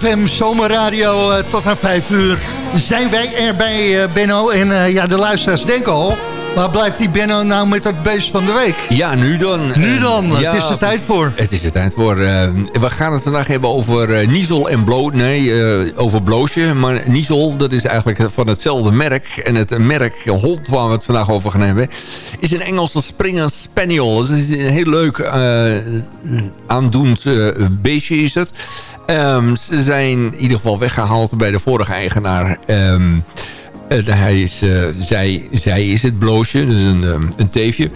CFM Zomerradio eh, tot aan 5 uur. Zijn wij erbij, eh, Benno? En eh, ja, de luisteraars denken al... waar blijft die Benno nou met dat beest van de week? Ja, nu dan. Nu dan, ja, het is de tijd voor. Het is de tijd voor. we gaan het vandaag hebben over Niesel en Bloot. Nee, over Bloosje. Maar Niesel, dat is eigenlijk van hetzelfde merk. En het merk hond waar we het vandaag over gaan hebben... is een Engelse Springer Spaniel. Dat is een heel leuk aandoend beestje is het. Ehm, ze zijn in ieder geval weggehaald bij de vorige eigenaar... Ehm, eh, hij is, eh, zij, zij is het bloosje, dus een, ehm, een teefje.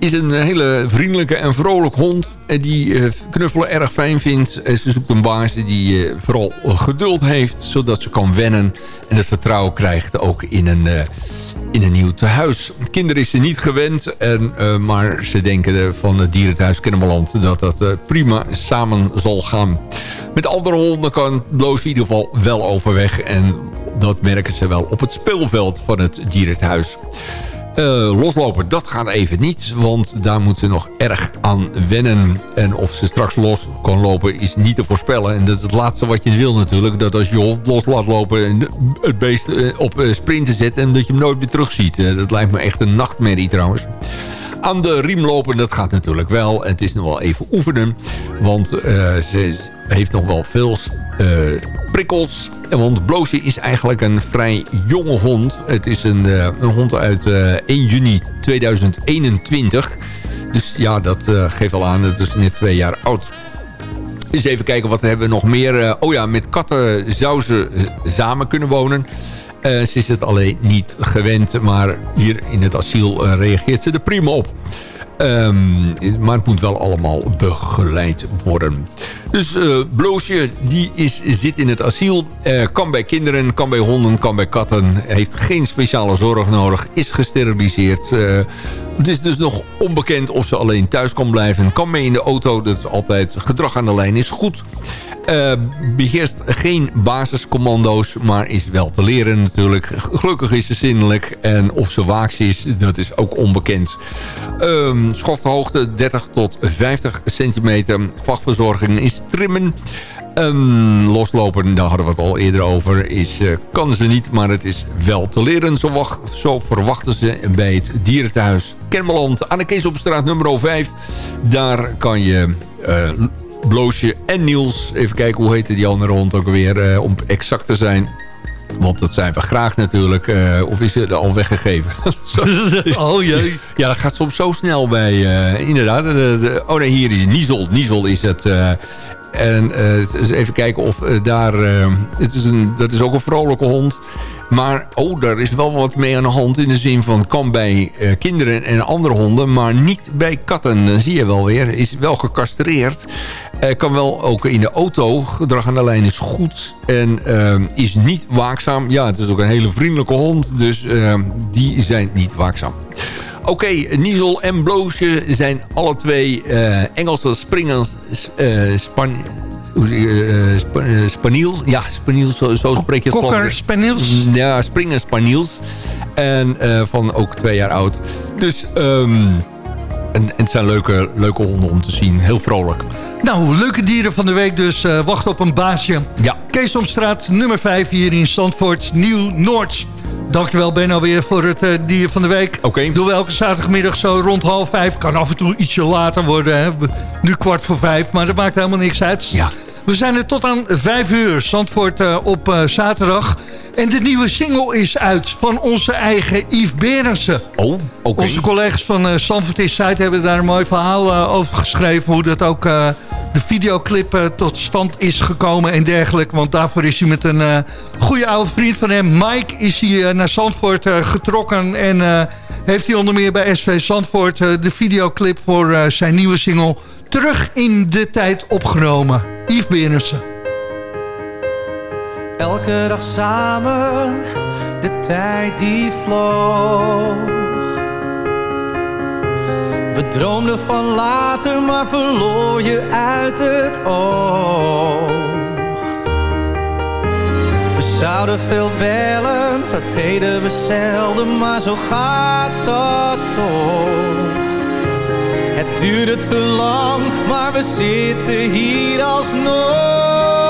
Is een hele vriendelijke en vrolijk hond. Die eh, knuffelen erg fijn vindt. Ze zoekt een baas die eh, vooral geduld heeft. Zodat ze kan wennen. En het vertrouwen krijgt ook in een, eh, in een nieuw tehuis. Kinderen is ze niet gewend. En, eh, maar ze denken van het dierenthuis Kennemerland dat dat eh, prima samen zal gaan. Met andere honden kan Bloos in ieder geval wel overweg. En dat merken ze wel op het speelveld van het dierenthuis. Eh, loslopen, dat gaat even niet, want daar moet ze nog erg aan wennen. En of ze straks los kan lopen is niet te voorspellen. En dat is het laatste wat je wil natuurlijk. Dat als je hond los laat lopen en het beest eh, op eh, sprinten zet... en dat je hem nooit meer terugziet. Dat lijkt me echt een nachtmerrie trouwens. aan de riem lopen, dat gaat natuurlijk wel. Het is nog wel even oefenen. Want eh, ze heeft nog wel veel uh, prikkels. Want Bloosje is eigenlijk een vrij jonge hond. Het is een, uh, een hond uit 1 juni 2021. Dus ja, dat geeft al aan. Het is net twee jaar oud. Eens even kijken wat hebben we nog meer. oh ja, met katten zou ze samen kunnen wonen. Ze is het alleen niet gewend, maar hier in het asiel reageert ze er prima op. Um, maar het moet wel allemaal begeleid worden. Dus uh, Bloosje, die is, zit in het asiel. Uh, kan bij kinderen, kan bij honden, kan bij katten. Heeft geen speciale zorg nodig. Is gesteriliseerd. Uh, het is dus nog onbekend of ze alleen thuis kan blijven. Kan mee in de auto. Dat is altijd gedrag aan de lijn is goed. Uh, beheerst geen basiscommando's, maar is wel te leren natuurlijk. Gelukkig is ze zinnelijk en of ze waaks is, dat is ook onbekend. Um, schothoogte 30 tot 50 centimeter. Vachtverzorging is trimmen. Um, loslopen, daar hadden we het al eerder over, is, uh, kan ze niet, maar het is wel te leren. Zo, wacht, zo verwachten ze bij het dierenthuis Kenmeland aan de Keesopstraat nummer 5. Daar kan je... Uh, Bloosje en Niels. Even kijken, hoe heette die andere hond ook weer, uh, om exact te zijn. Want dat zijn we graag natuurlijk. Uh, of is het al weggegeven? (laughs) (laughs) oh jee. Ja, dat gaat soms zo snel bij. Uh, inderdaad. De, de, oh nee, hier is Niesel. Niesel is het. En even kijken of daar... het is een, dat is ook een vrolijke hond. Maar oh, daar is wel wat mee aan de hand in de zin van... kan bij kinderen en andere honden, maar niet bij katten. Dan zie je wel weer. Is wel gecastreerd. Kan wel ook in de auto. Gedrag aan de lijn is goed. En is niet waakzaam. Ja, het is ook een hele vriendelijke hond. Dus die zijn niet waakzaam. Oké, okay, Niesel en Bloosje zijn alle twee Engelse springers... Span uh, spaniel. Ja, spaniel, zo, zo spreek je het. Kokker, spaniels? Ja, springen spaniels. En van ook twee jaar oud. Dus, um, en, en, het zijn leuke, leuke honden om te zien. Heel vrolijk. Nou, leuke dieren van de week dus. Wacht op een baasje. Ja. Keesomstraat nummer 5 hier in Zandvoort, Nieuw-Noord. Dankjewel Benno weer voor het uh, dier van de week. Oké. Okay. Doen we elke zaterdagmiddag zo rond half vijf. Kan af en toe ietsje later worden. Hè. Nu kwart voor vijf, maar dat maakt helemaal niks uit. Ja. We zijn er tot aan vijf uur. Zandvoort uh, op uh, zaterdag. En de nieuwe single is uit van onze eigen Yves Berensen. Oh, oké. Okay. Onze collega's van uh, Zandvoort is Site hebben daar een mooi verhaal over geschreven. Hoe dat ook de videoclip tot stand is gekomen en dergelijke. Want daarvoor is hij met een goede oude vriend van hem, Mike, is hij naar Zandvoort getrokken. En heeft hij onder meer bij SV Zandvoort de videoclip voor zijn nieuwe single terug in de tijd opgenomen. Yves Berensen. Elke dag samen, de tijd die vloog. We droomden van later, maar verloor je uit het oog. We zouden veel bellen, dat deden we zelden, maar zo gaat dat toch. Het duurde te lang, maar we zitten hier alsnog.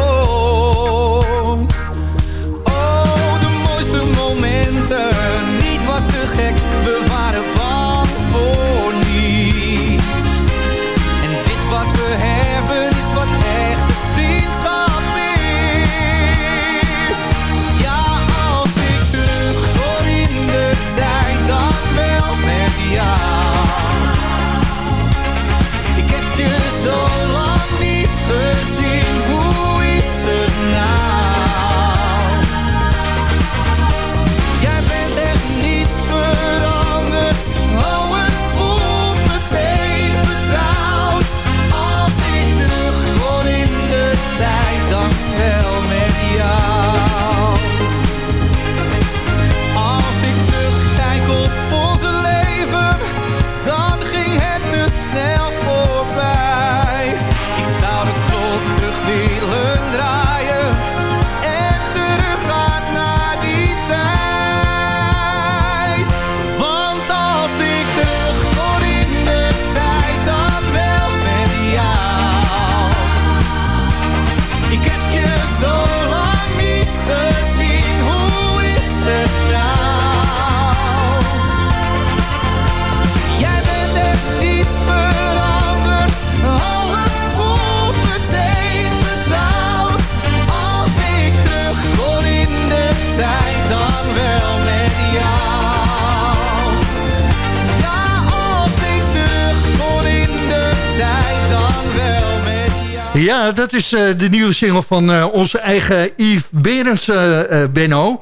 Ja, dat is eh, de nieuwe single van eh, onze eigen Yves Berends, eh, Benno.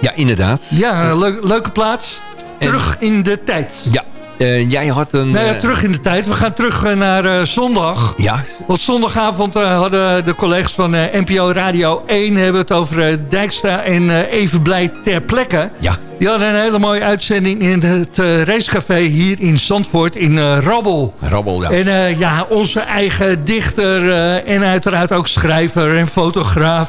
Ja, inderdaad. Ja, leuke plaats. Terug in de tijd. Ja, eh, jij had een... Nou ja, eh, terug in de tijd. We gaan terug eh, naar eh, zondag. Ja, Want zondagavond eh, hadden de collega's van eh, NPO Radio 1... hebben het over eh, Dijkstra en eh, Even Blij ter plekke. Ja. Die hadden een hele mooie uitzending in het eh, racecafé hier in Zandvoort in eh, Rabbel. Rabbel, ja. En eh, ja, onze eigen dichter eh, en uiteraard ook schrijver en fotograaf.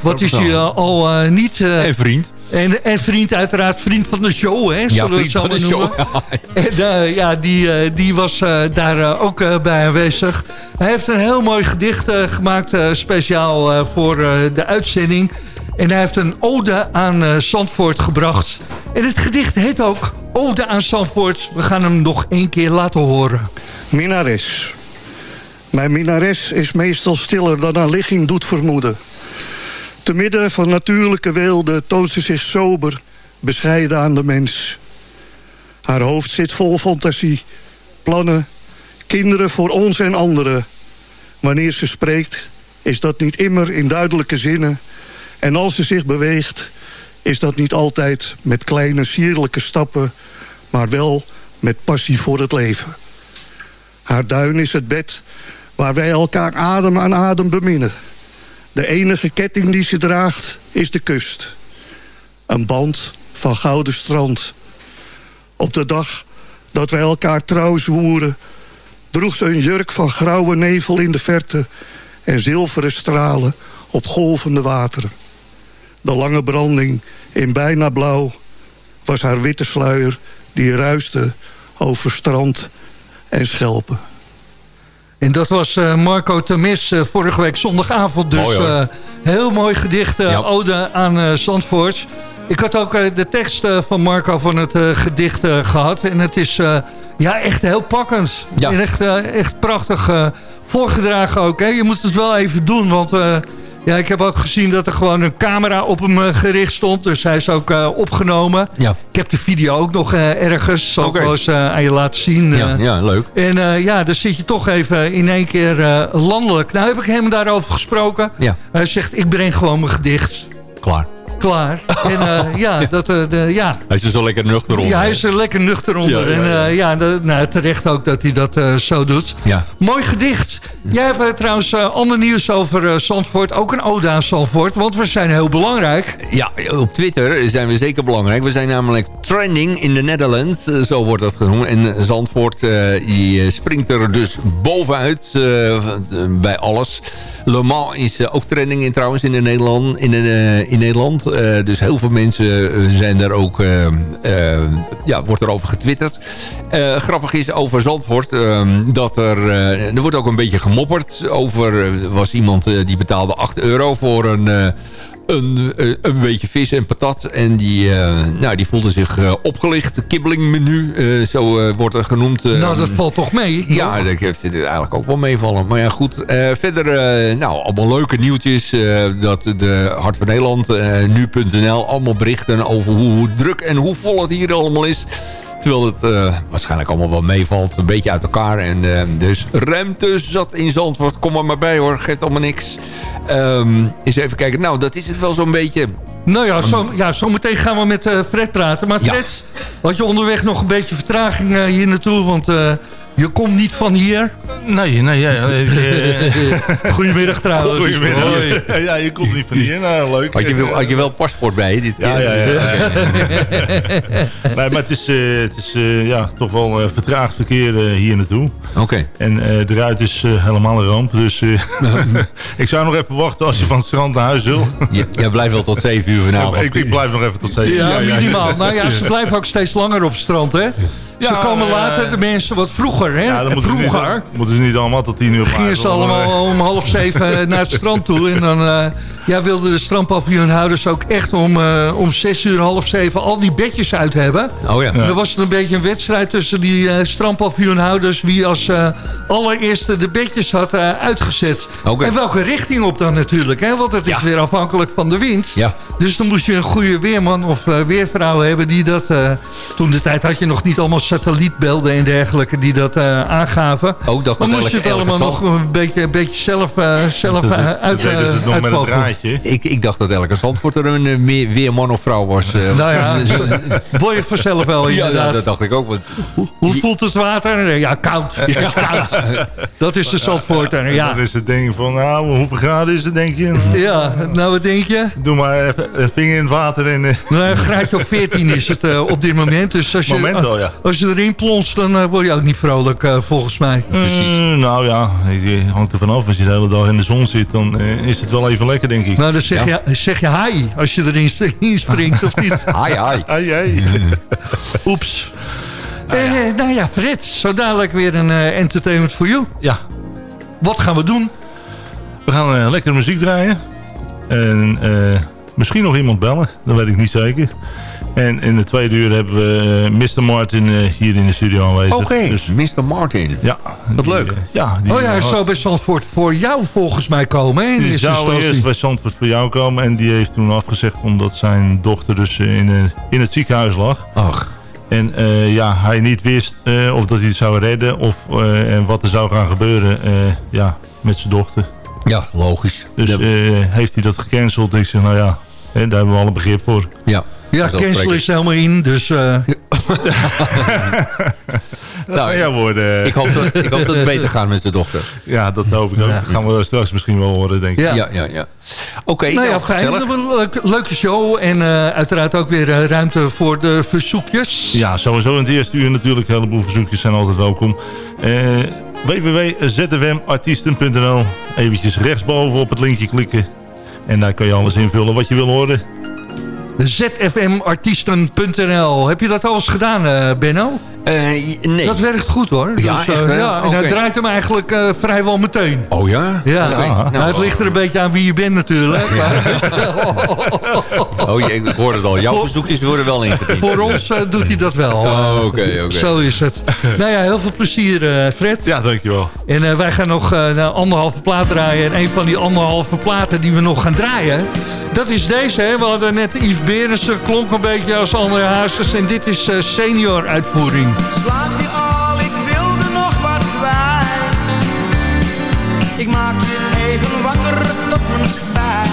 Wat is hij al eh, niet... eh, en vriend. En, en vriend uiteraard, vriend van de show, hè? Ja, zullen we het vriend van de maar show. noemen. En eh, ja, die, eh, die was eh, daar ook bij aanwezig. Hij heeft een heel mooi gedicht gemaakt, eh, speciaal eh, voor eh, de uitzending. En hij heeft een ode aan Zandvoort gebracht. En het gedicht heet ook Ode aan Zandvoort. We gaan hem nog één keer laten horen. Minares. Mijn minares is meestal stiller dan haar ligging doet vermoeden. Te midden van natuurlijke weelde toont ze zich sober, bescheiden aan de mens. Haar hoofd zit vol fantasie, plannen, kinderen voor ons en anderen. Wanneer ze spreekt, is dat niet immer in duidelijke zinnen. En als ze zich beweegt, is dat niet altijd met kleine sierlijke stappen... maar wel met passie voor het leven. Haar duin is het bed waar wij elkaar adem aan adem beminnen. De enige ketting die ze draagt is de kust. Een band van gouden strand. Op de dag dat wij elkaar trouw zwoeren... droeg ze een jurk van grauwe nevel in de verte... en zilveren stralen op golvende wateren. De lange branding in bijna blauw... was haar witte sluier die ruiste over strand en schelpen. En dat was eh, Marco Temis eh, vorige week zondagavond. Dus Mooi, eh, heel mooi gedicht, Ja. ode aan Zandvoort. Ik had ook de tekst van Marco van het gedicht eh, gehad. En het is ja, echt heel pakkend. Ja. En echt, echt prachtig voorgedragen ook. Hè. Je moet het wel even doen, want... ja, ik heb ook gezien dat er gewoon een camera op hem eh, gericht stond. Dus hij is ook eh, opgenomen. Ja. Ik heb de video ook nog eh, ergens. Zal ik wel eens aan je laten zien. Ja, ja, leuk. En ja, dan zit je toch even in één keer landelijk. Nou heb ik hem daarover gesproken. Ja. Hij zegt, ik breng gewoon mijn gedicht. Klaar. Klaar. En eh, (laughs) ja, dat, eh, de, ja. Hij is er zo lekker nuchter onder. ja, hij is er lekker nuchter onder. Ja, ja, ja. En eh, ja, de- nou, terecht ook dat hij dat eh, zo doet. Ja. Mooi gedicht. Jij hebt eh, trouwens eh, ander nieuws over eh, Zandvoort. Ook een ode aan Zandvoort, want we zijn heel belangrijk. Ja, op Twitter zijn we zeker belangrijk. We zijn namelijk trending in the Netherlands, eh, zo wordt dat genoemd. En Zandvoort eh, die eh, springt er dus bovenuit eh, bij alles. Le Mans is eh, ook trending in trouwens in, de Nederland, in, eh, in Nederland. Eh, dus heel veel mensen zijn er ook, ja, wordt erover getwitterd. Grappig is over Zandvoort eh, dat er, er wordt ook een beetje gemopperd over, er was iemand die betaalde 8 euro voor een... een, eh, een beetje vis en patat. En die, eh, nou, die voelde zich eh, opgelicht. Kibbelingmenu, zo wordt er genoemd. nou, dat valt toch mee? Ja, ik vind het eigenlijk ook wel meevallen. Maar ja, goed. verder, nou, allemaal leuke nieuwtjes. dat de Hart van Nederland, nu.nl, allemaal berichten over hoe, hoe druk en hoe vol het hier allemaal is. Terwijl het eh, waarschijnlijk allemaal wel meevalt. Een beetje uit elkaar. En eh, dus ruimte zat in Zandvoort. Kom er maar bij hoor. Geeft allemaal niks. Ehm eens even kijken. Nou, dat is het wel zo'n beetje. Nou ja, zo, ja, zometeen gaan we met eh, Fred praten. Maar Ja. Fred, had je onderweg nog een beetje vertraging hier naartoe? Want je komt niet van hier. Nee, nee, ja. eh, (laughs) Goedemiddag trouwens. Goedemiddag. Hoi. Ja, je komt niet van hier. Nou, leuk. Had je wel, had je wel paspoort bij dit keer? Ja, ja, ja. (laughs) nee, maar het is, eh, het is eh, ja, toch wel eh, vertraagd verkeer hier naartoe. Oké. En eh, de ruit is eh, helemaal een ramp. Dus eh, (laughs) ik zou nog even wachten als je van het strand naar huis wil. Je- Jij blijft wel tot 7 uur vanavond. ik, ik blijf nog even tot 7 Ja, minimaal. Nou ja, ze blijven ook steeds langer op het strand, hè? Ze komen eh, later, de mensen wat vroeger, hè? Ja, dan moeten ze, vroeger niet, moeten ze niet allemaal tot 10 uur gingen ze allemaal om half zeven naar het strand toe. En dan, eh, Ja, wilden de strandpaviljoenhouders ook echt om, eh, om zes uur, half zeven... al die bedjes uit hebben. Oh ja. En dan was het een beetje een wedstrijd tussen die eh strandpaviljoenhouders... wie als eh, allereerste de bedjes had uitgezet. Oké. En welke richting op dan natuurlijk, hè? want het is weer afhankelijk van de wind. Ja. Dus dan moest je een goede weerman of eh, weervrouw hebben die dat... eh, toen de tijd had je nog niet allemaal satellietbeelden en dergelijke die dat eh, aangaven. Ook dat dan dat moest je het allemaal nog een beetje, een beetje zelf, eh, zelf (laughs) uit, deden ze eh, het nog met een uitvogelen. Ik, ik dacht dat elke Zandvoort er een eh, meer- weerman of vrouw was. eh. Nou ja, (laughs) (laughs) word je vanzelf wel ja, inderdaad. dat, dat dacht ik ook. Want, Hoe voelt het water? Ja, koud. Ja, koud. Dat is de Zandvoorter, ja. Dan is het ding van, nou, hoeveel graden is het, denk je? Ja, nou wat denk je? Doe maar even vinger in het water en... eh, Nou, een graadje of 14 is het eh, op dit moment. Dus als je, Moment wel, ja. als je erin plonst, dan eh, word je ook niet vrolijk, eh, volgens mij. eh, nou ja, het hangt er vanaf. Als je de hele dag in de zon zit, dan eh, is het wel even lekker, denk ik. Nou, dan zeg, je, zeg je hi als je erin (laughs) springt, of niet? (laughs) hi, hi. Ai, ai. (laughs) Oeps. Nou ja. nou ja, Fred, zo dadelijk weer een eh, entertainment for you. Ja. Wat gaan we doen? We gaan eh, lekker muziek draaien. En eh, misschien nog iemand bellen, dat weet ik niet zeker. En in de tweede uur hebben we eh, Mr. Martin eh, hier in de studio aanwezig. Oké, Dus, Mr. Martin. ja, Wat die, leuk. eh, ja, die, Oh ja, hij zou bij Zandvoort voor jou volgens mij komen, hè? Die zou eerst bij Zandvoort voor jou komen. En die heeft toen afgezegd omdat zijn dochter dus in, eh, in het ziekenhuis lag. Ach. En eh, ja, hij niet wist eh, of dat hij het zou redden of eh, en wat er zou gaan gebeuren eh, ja, met zijn dochter. Ja, logisch. Dus eh, heeft hij dat gecanceld. Ik zeg, nou ja, hè, daar hebben we alle begrip voor. Ja, Ja, cancel is helemaal in, dus... eh, (laughs) Nou, ja, worden. Ik hoop, dat, ik hoop dat het beter gaat met zijn dochter. Ja, dat hoop ik ook. Dat gaan we straks misschien wel horen, denk ik. Ja. Ja, ja, ja. Oké, nou ja, nou. Een leuk- leuke show en eh, uiteraard ook weer eh, ruimte voor de verzoekjes. Ja, sowieso in het eerste uur natuurlijk. Een heleboel verzoekjes zijn altijd welkom. Eh www.zfmartiesten.nl Eventjes rechtsboven op het linkje klikken. En daar kan je alles invullen wat je wil horen. zfmartiesten.nl Heb je dat al eens gedaan, eh, Benno? Eh, nee. Dat werkt goed hoor. Ja, Dus, eh, ja, en hij draait hem eigenlijk eh, vrijwel meteen. Oh ja? Ja, nou, Nou, het ligt er een beetje aan wie je bent natuurlijk. (laughs) Oh, je, ik hoor het al. Jouw verzoekjes worden wel ingediend. Voor ons doet hij dat wel. Oh, oké, oké. (laughs) Zo is het. nou ja, heel veel plezier eh, Fred. Ja, dankjewel. En eh, wij gaan nog anderhalve plaat draaien. En een van die anderhalve platen die we nog gaan draaien... dat is deze. Hè? We hadden net Yves Berensen, klonk een beetje als andere hazes. En dit is eh, senior uitvoering. Slaap je al, ik wilde nog wat kwijt. Ik maak je even wakker tot mijn spijt.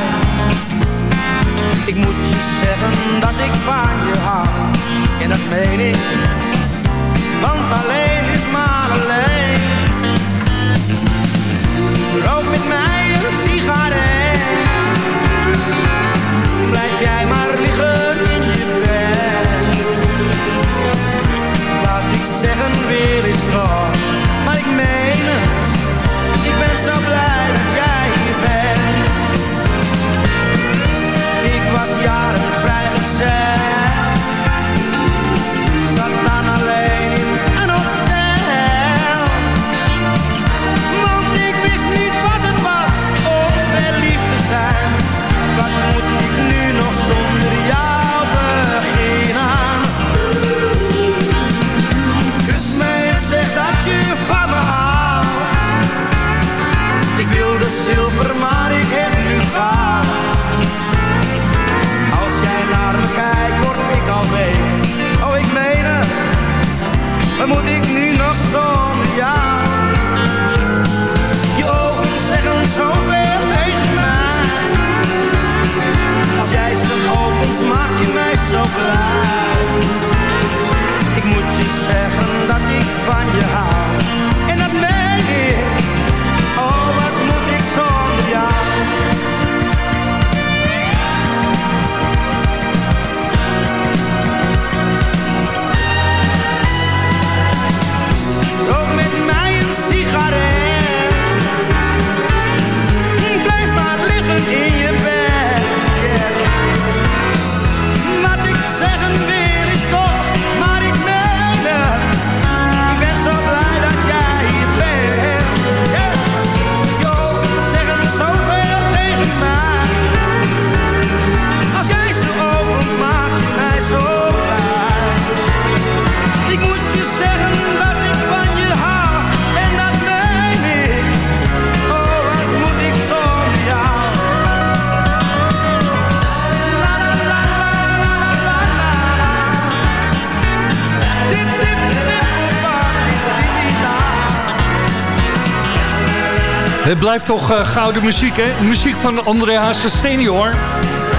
Ik moet je zeggen dat ik van je hou. En dat meen ik. Blijft toch uh, gouden muziek, hè? Muziek van André Hazes senior.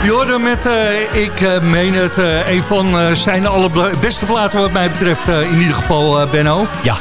Je hoorde met, uh, ik uh, meen het, een van zijn allerbeste platen wat mij betreft in ieder geval, Benno. Ja.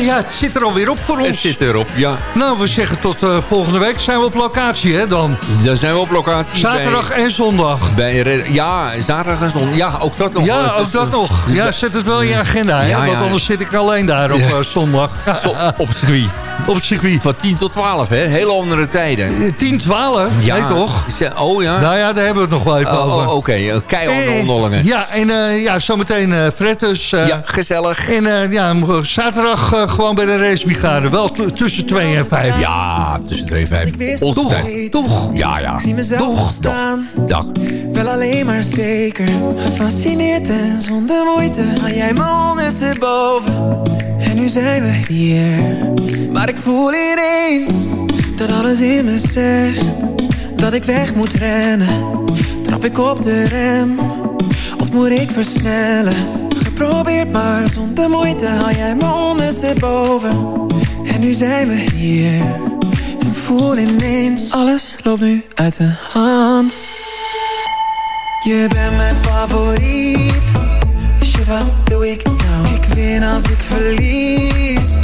Ja, het zit er alweer op voor ons. Het zit erop, ja. Nou, we zeggen tot volgende week. Zijn we op locatie, hè, dan? Dan zijn we op locatie. Zaterdag bij, en zondag. Bij, ja, zaterdag en zondag. Ja, ook dat nog. Ja, ook dat nog. Ja, zet het wel in je agenda, hè? Ja, want anders zit ik alleen daar op zondag. Zo, op circuit. Op het circuit. Van 10 tot 12, hè? Hele andere tijden. 10, 12? Ja. Nee, toch? Oh, ja. Nou ja, daar hebben we het nog wel even oh, over. Oh, Oké, okay. keiharde Ja, en ja, zometeen Fred dus. ja, gezellig. En ja, zaterdag gewoon bij de racebrigade. Wel tussen 2 en 5. Ja, tussen 2 en 5. Toch, toch. Ja, ja. Ik zie mezelf toch, staan. Dag. Wel alleen maar zeker. Gefascineerd en zonder moeite. Haal jij me ondersteboven. En nu zijn we hier. Maar ik voel ineens dat alles in me zegt. Dat ik weg moet rennen. Trap ik op de rem. Of moet ik versnellen? Geprobeerd maar zonder moeite haal jij me ondersteboven En nu zijn we hier En voel ineens Alles loopt nu uit de hand Je bent mijn favoriet Shit, wat doe ik nou? Ik win als ik verlies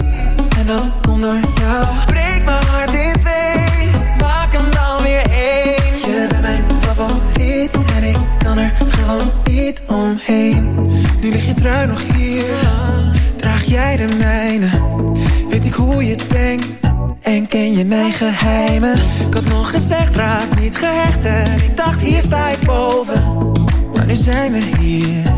Door jou. Breek mijn hart in twee Maak hem dan weer één. Je bent mijn favoriet En ik kan er gewoon niet omheen. Nu lig je trui nog hier Draag jij de mijne? Weet ik hoe je denkt En ken je mijn geheimen? Ik had nog gezegd raak niet gehecht En ik dacht hier sta ik boven. Maar nu zijn we hier